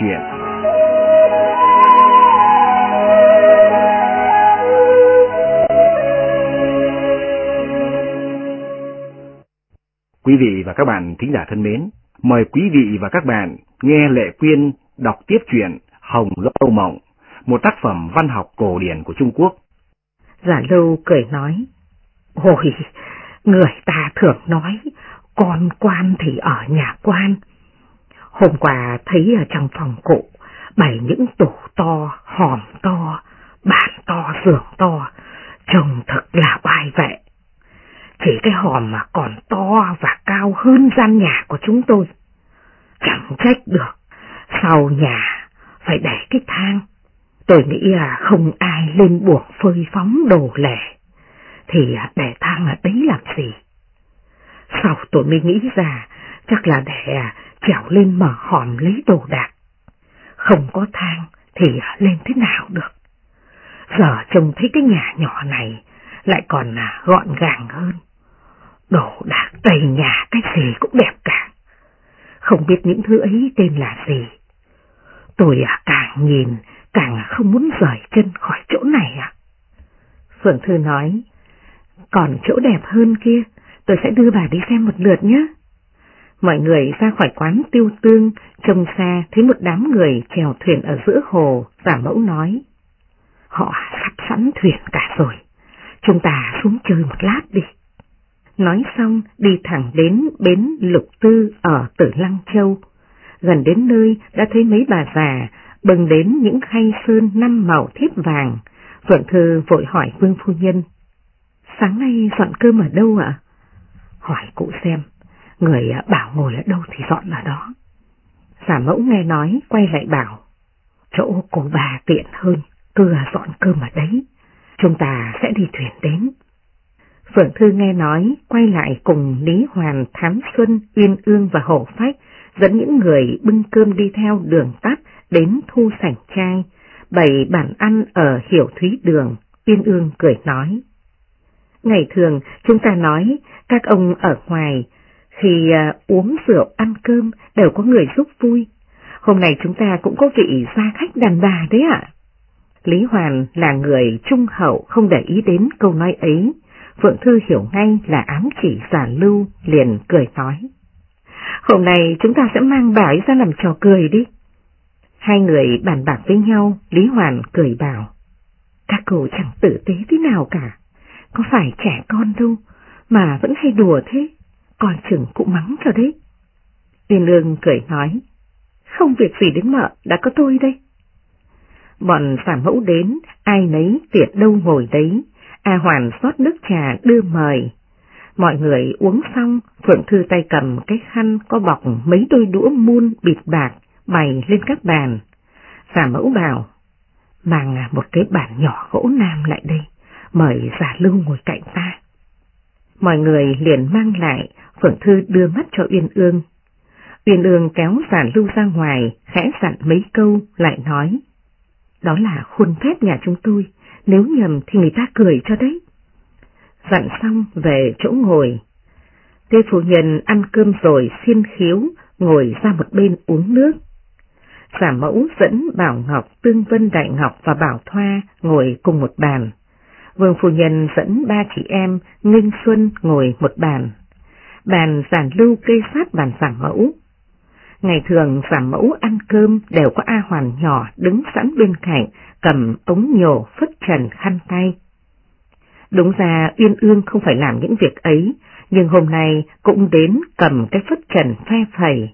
chuyện. Quý vị và các bạn thính giả thân mến, mời quý vị và các bạn nghe Lệ Quyên đọc tiếp truyện Hồng Lâu Mộng, một tác phẩm văn học cổ điển của Trung Quốc. Giả Lâu cười nói, Ôi, người ta thường nói, con quan thì ở nhà quan. Hôm qua thấy ở trong phòng cụ, bày những tủ to, hòm to, bàn to, giường to, trông thật là oai vệ. Chỉ cái hòm mà còn to và cao hơn gian nhà của chúng tôi. Chẳng trách được, sau nhà phải để cái thang. Tôi nghĩ là không ai lên buộc phơi phóng đồ lẻ, thì để thang ở đấy làm gì? Sau tôi mới nghĩ ra, chắc là để trèo lên mở hòm lấy đồ đạc. Không có thang thì lên thế nào được. Giờ trông thấy cái nhà nhỏ này lại còn à, gọn gàng hơn. Đồ đạc đầy nhà cái gì cũng đẹp cả. Không biết những thứ ấy tên là gì. Tôi à, càng nhìn càng không muốn rời chân khỏi chỗ này à. Phượng Thư nói, còn chỗ đẹp hơn kia, tôi sẽ đưa bà đi xem một lượt nhé. Mọi người ra khỏi quán tiêu tương, trông xa thấy một đám người chèo thuyền ở giữa hồ, giả mẫu nói. Họ sắp sẵn thuyền cả rồi, chúng ta xuống chơi một lát đi. Nói xong đi thẳng đến bến Lục Tư ở Tử Lăng Châu. Gần đến nơi đã thấy mấy bà già bưng đến những khay sơn năm màu thiếp vàng. Phượng Thư vội hỏi Vương Phu Nhân. Sáng nay dọn cơm ở đâu ạ? Hỏi cụ xem, người à, bảo ngồi ở đâu thì dọn ở đó. Giả mẫu nghe nói quay lại bảo, chỗ cô bà tiện hơn, cứ à, dọn cơm ở đấy, chúng ta sẽ đi thuyền đến. Phượng Thư nghe nói, quay lại cùng Lý Hoàn, Thám Xuân, Uyên Ương và Hổ Phách, dẫn những người bưng cơm đi theo đường tắt đến thu sảnh trai, bày bản ăn ở Hiểu Thúy Đường, Uyên Ương cười nói. Ngày thường chúng ta nói các ông ở ngoài khi uh, uống rượu ăn cơm đều có người giúp vui. Hôm nay chúng ta cũng có vị gia khách đàn bà đấy ạ. Lý Hoàn là người trung hậu không để ý đến câu nói ấy, Phượng Thư hiểu ngay là ám chỉ giả lưu, liền cười nói. Hôm nay chúng ta sẽ mang bà ấy ra làm trò cười đi. Hai người bàn bạc với nhau, Lý Hoàn cười bảo. Các cô chẳng tử tế thế nào cả, có phải trẻ con đâu, mà vẫn hay đùa thế, còn chừng cũng mắng cho đấy. Yên Lương cười nói, không việc gì đến mợ, đã có tôi đây. Bọn phản mẫu đến, ai nấy tiện đâu ngồi đấy, A Hoàn xót nước trà đưa mời. Mọi người uống xong, Phượng Thư tay cầm cái khăn có bọc mấy đôi đũa muôn bịt bạc bày lên các bàn. Giả mẫu bảo, mang một cái bàn nhỏ gỗ nam lại đây, mời giả lưu ngồi cạnh ta. Mọi người liền mang lại, Phượng Thư đưa mắt cho Uyên Ương. Uyên Ương kéo giả lưu ra ngoài, khẽ dặn mấy câu, lại nói. Đó là khuôn phép nhà chúng tôi, nếu nhầm thì người ta cười cho đấy. Dặn xong về chỗ ngồi. Tê phụ nhân ăn cơm rồi xiên khiếu, ngồi ra một bên uống nước. Giả mẫu dẫn Bảo Ngọc, Tương Vân Đại Ngọc và Bảo Thoa ngồi cùng một bàn. Vương phu nhân dẫn ba chị em Ninh Xuân ngồi một bàn. Bàn giản lưu kê sát bàn giả mẫu. Ngày thường giả mẫu ăn cơm đều có A Hoàn nhỏ đứng sẵn bên cạnh, cầm ống nhổ phất trần khăn tay. Đúng ra Uyên Ương không phải làm những việc ấy, nhưng hôm nay cũng đến cầm cái phất trần phe phẩy.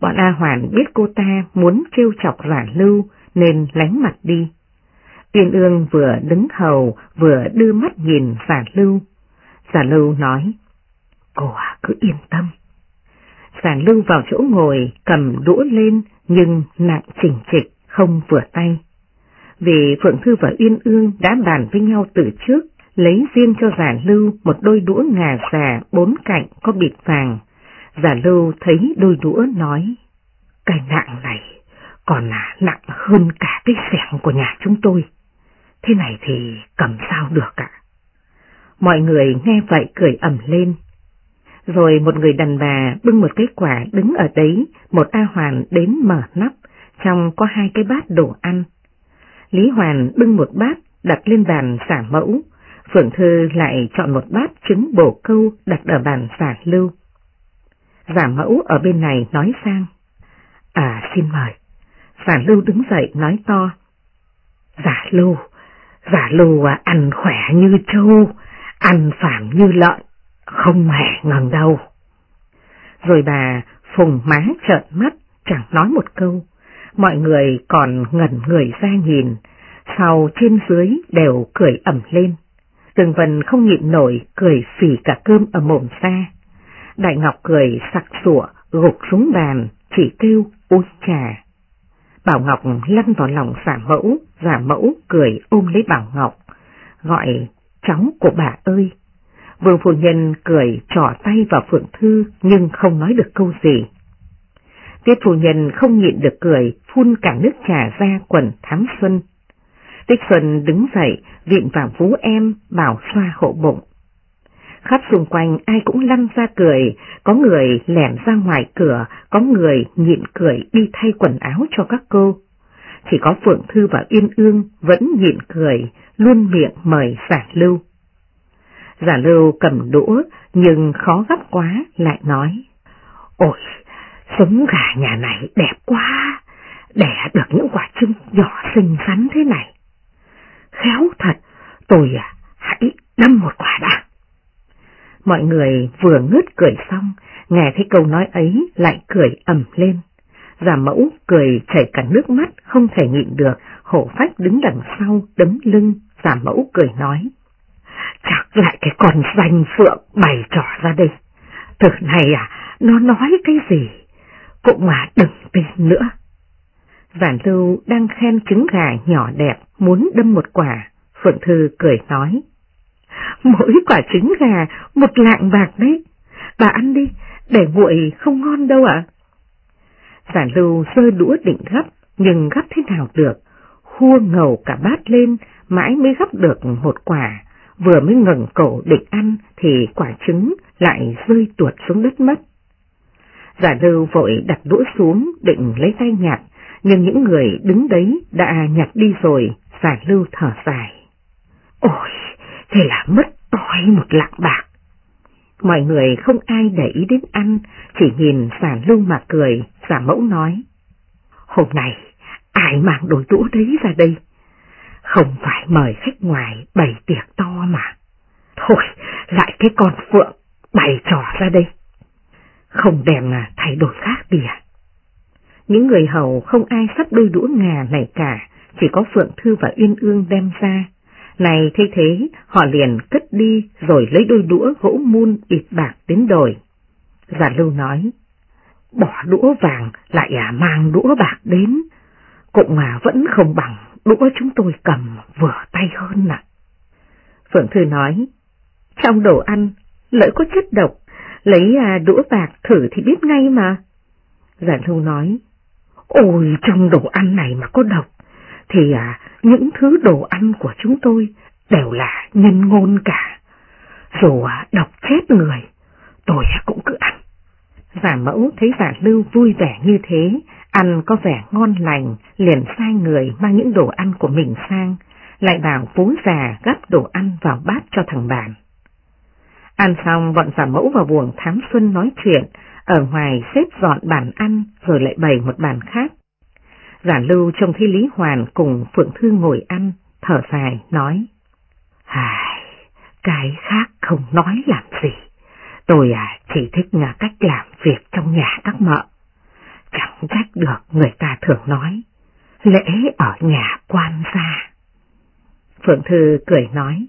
Bọn A Hoàn biết cô ta muốn trêu chọc giả lưu nên lánh mặt đi. Uyên Ương vừa đứng hầu vừa đưa mắt nhìn giả lưu. Giả lưu nói, cô à cứ yên tâm. Giả lưu vào chỗ ngồi cầm đũa lên nhưng nặng chỉnh trịch không vừa tay. Vì Phượng Thư và Uyên Ương đã bàn với nhau từ trước, lấy riêng cho giả lưu một đôi đũa ngà già bốn cạnh có bịt vàng. Giả lưu thấy đôi đũa nói, cái nặng này còn là nặng hơn cả cái sẻng của nhà chúng tôi. Thế này thì cầm sao được ạ? Mọi người nghe vậy cười ẩm lên. Rồi một người đàn bà bưng một cái quả đứng ở đấy, một A Hoàn đến mở nắp, trong có hai cái bát đồ ăn. Lý Hoàn bưng một bát đặt lên bàn xả mẫu, Phượng Thư lại chọn một bát trứng bổ câu đặt ở bàn xả lưu. Giả mẫu ở bên này nói sang. À xin mời. Giả lưu đứng dậy nói to. Giả lưu, giả lưu à, ăn khỏe như trâu, ăn phản như lợn, không hề ngần đâu. Rồi bà phùng má trợn mắt, chẳng nói một câu. Mọi người còn ngẩn người ra nhìn, sau trên dưới đều cười ẩm lên. Tường Vân không nhịn nổi, cười phỉ cả cơm ở mồm xa. Đại Ngọc cười sặc sủa, gục xuống bàn, chỉ kêu ôi trà. Bảo Ngọc lăn vào lòng giả mẫu, giả mẫu cười ôm lấy Bảo Ngọc, gọi cháu của bà ơi. Vương phu nhân cười trỏ tay vào Phượng Thư nhưng không nói được câu gì. Tiết phu nhân không nhịn được cười, phun cả nước trà ra quần thám xuân. Tích Xuân đứng dậy, viện vào vú em, bảo xoa hộ bụng. Khắp xung quanh ai cũng lăn ra cười, có người lẻn ra ngoài cửa, có người nhịn cười đi thay quần áo cho các cô. Chỉ có Phượng Thư và Yên Ương vẫn nhịn cười, luôn miệng mời giả lưu. Giả lưu cầm đũa nhưng khó gấp quá lại nói. Ôi, sống gà nhà này đẹp quá, đẻ được những quả trứng nhỏ xinh xắn thế này. Khéo thật, tôi à, hãy đâm một quả đã. Mọi người vừa ngứt cười xong, nghe thấy câu nói ấy lại cười ầm lên. Giả mẫu cười chảy cả nước mắt không thể nhịn được, hổ phách đứng đằng sau đấm lưng, giả mẫu cười nói. Chắc lại cái con danh phượng bày trò ra đây. Từ này à, nó nói cái gì? Cũng mà đừng tin nữa. Vạn lưu đang khen trứng gà nhỏ đẹp, muốn đâm một quả, Phượng Thư cười nói. Mỗi quả trứng gà một lạng bạc đấy, bà ăn đi, để nguội không ngon đâu ạ. Giản lưu rơi đũa định gấp, nhưng gấp thế nào được, khua ngầu cả bát lên, mãi mới gấp được một quả, vừa mới ngẩng cổ định ăn thì quả trứng lại rơi tuột xuống đất mất. Giả lưu vội đặt đũa xuống định lấy tay nhặt, nhưng những người đứng đấy đã nhặt đi rồi, giả lưu thở dài. Ôi, thế là mất toi một lạng bạc. Mọi người không ai để ý đến ăn, chỉ nhìn giả lưu mà cười, giả mẫu nói. Hôm nay, ai mang đồ đũa đấy ra đây? Không phải mời khách ngoài bày tiệc to mà. Thôi, lại cái con phượng bày trò ra đây. Không đem à, thay đổi khác đi à? Những người hầu không ai sắp đôi đũa ngà này cả, chỉ có Phượng Thư và Uyên Ương đem ra. Này thay thế, họ liền cất đi rồi lấy đôi đũa gỗ mun ịt bạc đến đồi. Giả lưu nói, bỏ đũa vàng lại à mang đũa bạc đến, cũng mà vẫn không bằng đũa chúng tôi cầm vừa tay hơn nè. Phượng Thư nói, trong đồ ăn, lỡ có chất độc, lấy à, đũa bạc thử thì biết ngay mà. Giản Thu nói, ôi trong đồ ăn này mà có độc, thì à, những thứ đồ ăn của chúng tôi đều là nhân ngôn cả. Dù à, độc chết người, tôi cũng cứ ăn. Giả mẫu thấy giả lưu vui vẻ như thế, ăn có vẻ ngon lành, liền sai người mang những đồ ăn của mình sang, lại bảo phú già gắp đồ ăn vào bát cho thằng bạn. Ăn xong bọn giả mẫu vào buồng thám xuân nói chuyện, ở ngoài xếp dọn bàn ăn rồi lại bày một bàn khác. Giả lưu trông thấy Lý Hoàn cùng Phượng Thư ngồi ăn, thở dài, nói. Hài, cái khác không nói làm gì. Tôi à chỉ thích nhà cách làm việc trong nhà các mợ. Chẳng trách được người ta thường nói. Lễ ở nhà quan gia. Phượng Thư cười nói.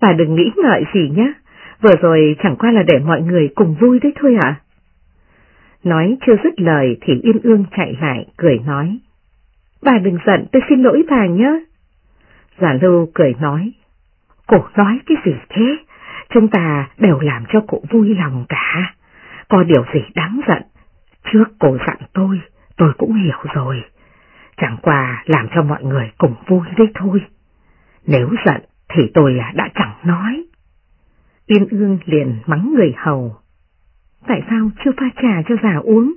Bà đừng nghĩ ngợi gì nhé. Vừa rồi chẳng qua là để mọi người cùng vui đấy thôi ạ. Nói chưa dứt lời thì Yên Ương chạy lại, cười nói. Bà đừng giận, tôi xin lỗi bà nhé. Giả lưu cười nói. Cổ nói cái gì thế? Chúng ta đều làm cho cụ vui lòng cả. Có điều gì đáng giận. Trước cô dặn tôi, tôi cũng hiểu rồi. Chẳng qua làm cho mọi người cùng vui đấy thôi. Nếu giận thì tôi đã chẳng nói. Yên ương liền mắng người hầu. Tại sao chưa pha trà cho già uống?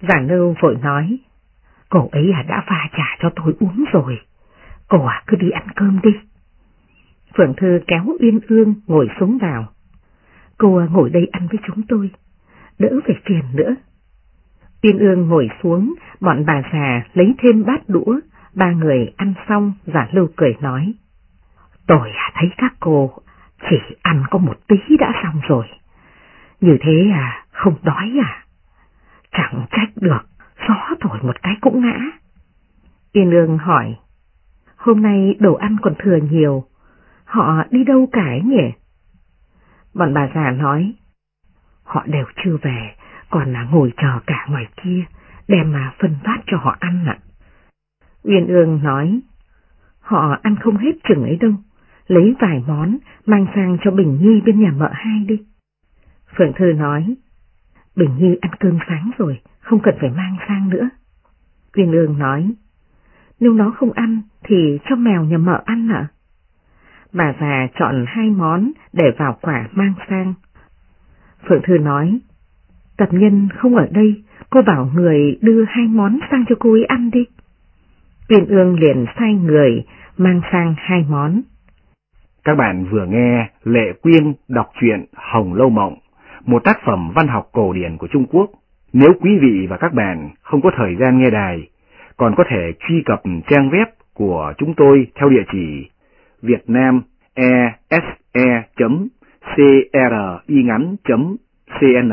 Giả nâu vội nói. Cô ấy à đã pha trà cho tôi uống rồi. Cô à cứ đi ăn cơm đi. Phượng Thư kéo Uyên Ương ngồi xuống vào. Cô à, ngồi đây ăn với chúng tôi, đỡ phải phiền nữa. Uyên Ương ngồi xuống, bọn bà già lấy thêm bát đũa, ba người ăn xong giả lưu cười nói. Tôi à thấy các cô chỉ ăn có một tí đã xong rồi. Như thế à, không đói à? Chẳng trách được, gió thổi một cái cũng ngã. Yên ương hỏi, hôm nay đồ ăn còn thừa nhiều, họ đi đâu cả nhỉ? Bọn bà già nói, họ đều chưa về, còn là ngồi chờ cả ngoài kia, đem mà phân phát cho họ ăn ạ. Uyên ương nói, họ ăn không hết chừng ấy đâu, lấy vài món mang sang cho Bình Nhi bên nhà mợ hai đi. Phượng Thư nói, Bình Nhi ăn cơm sáng rồi, không cần phải mang sang nữa. Uyên ương nói, nếu nó không ăn thì cho mèo nhà mợ ăn ạ. Bà già chọn hai món để vào quả mang sang. Phượng Thư nói, tập nhân không ở đây, cô bảo người đưa hai món sang cho cô ấy ăn đi. Tuyên ương liền sai người mang sang hai món. Các bạn vừa nghe Lệ Quyên đọc truyện Hồng Lâu Mộng, một tác phẩm văn học cổ điển của Trung Quốc. Nếu quý vị và các bạn không có thời gian nghe đài, còn có thể truy cập trang web của chúng tôi theo địa chỉ vietnamese.cringắn.cn.